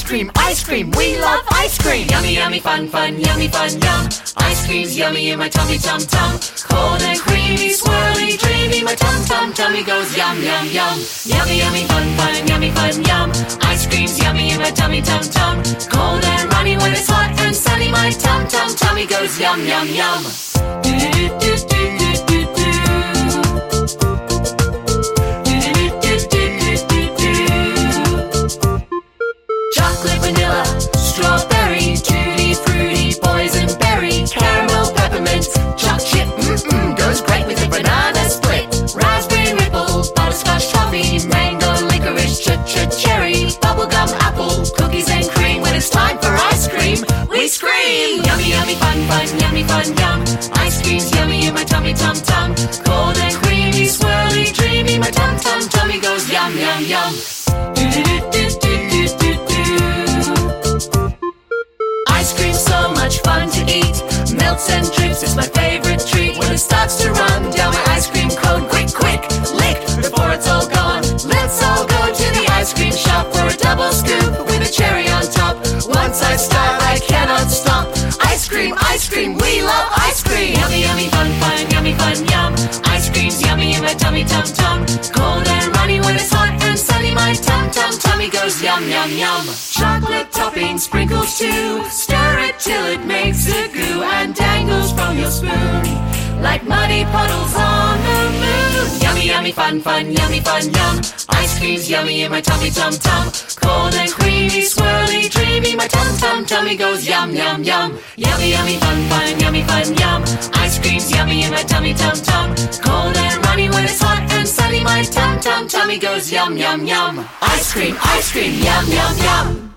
cream, ice cream, we love ice cream. Yummy, yummy, fun, fun, yummy, fun, yum. Ice cream's yummy in my tummy, tum, tum. Cold and creamy, swirly, dreamy, my tum, tum, tummy goes yum, yum, yum. Yummy, yummy, fun, fun, yummy, fun, yum. Ice cream's yummy in my tummy, tum, tum. Cold and runny when it's hot and sunny, my tum, tum, tummy goes yum, yum, yum. We scream! Yummy, yummy, fun, fun, yummy, fun, yum. Ice cream's yummy in my tummy, tum, tum. Cold and creamy, swirly, dreamy, my tum, tum, tummy goes yum, yum, yum. Do-do-do-do-do-do-do. Ice cream's so much fun to eat. Melts and drips, it's my favorite treat. When it starts to run down my ice cream my tummy, tum, tum. Cold and runny when it's hot and sunny, my tum, tum, tummy goes yum, yum, yum. Chocolate topping, sprinkles too. Stir it till it makes a goo and dangles from your spoon. Like muddy puddles on yummy, fun, fun, yummy, fun, yum. Ice cream's yummy in my tummy, tum, tum. Cold and creamy, swirly, dreamy. My tum, tum, tummy goes yum, yum, yum. Yummy, yummy, fun, fun, yummy, fun, yum. Ice cream's yummy in my tummy, tum, tum. Cold and runny when it's hot and sunny. My tum, tum, tummy goes yum, yum, yum. Ice cream, ice cream, yum, yum, yum.